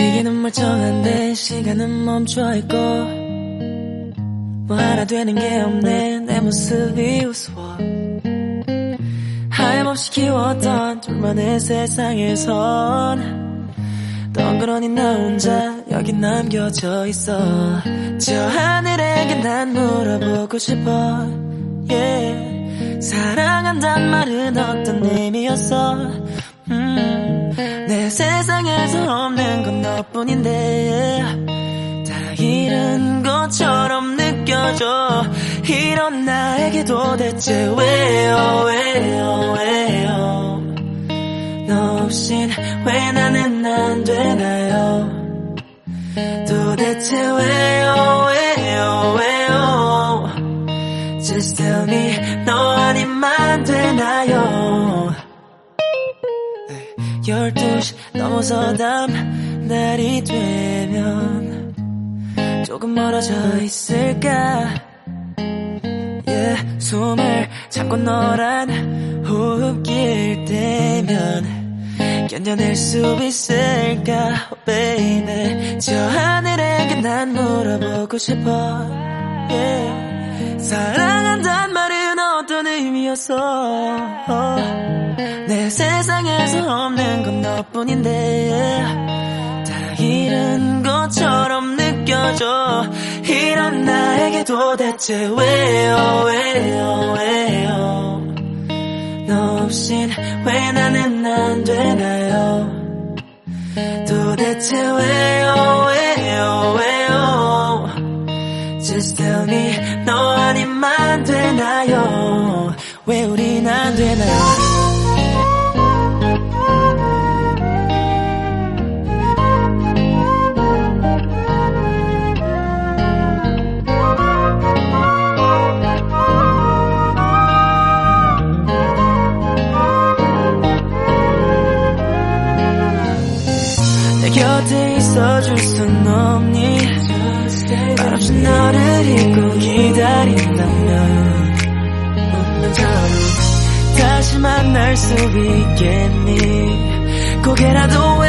멀쩡한데 시간은 멈춰있고 뭐 하나 되는 게 없네. 내 모습이 우스워. 하염없이 키웠던 둘만의 세상에선 덩그러니 나 혼자 여기 남겨져 있어. 저 하늘에게 난 물어보고 싶어. Yeah. 사랑한단 말은 어떤 의미였어? 음, 내 세상에서 너뿐인데 다 잃은 것처럼 느껴져. 이런 나에게 도대체 왜요 왜요 왜요? 너 없인 왜 나는 안 되나요? 도대체 왜요 왜요 왜요? Just tell me 너 아니면 안 되나요? 12시 넘어서 다음 날이 되면 조금 멀어져 있을까? Yeah, 숨을 참고 너란 호흡길 때면 견뎌낼 수 있을까? Oh, baby 저 하늘에게 난 물어보고 싶어. Yeah. 사랑한단 말은 어떤 의미였어? 내 세상에서 없는 건 너뿐인데. 다 느껴져 이런 나에게 도대체 왜요 왜요 왜요? 너 없인 왜 나는 안 되나요? 도대체 왜요 왜요 왜요? Just tell me 너 아니면 안 되나요? 왜 우린 안 되나요 있어줄 순 없니? 말없이 너를 잊고 기다린다면. 다시 만날 수 있겠니? 고개라도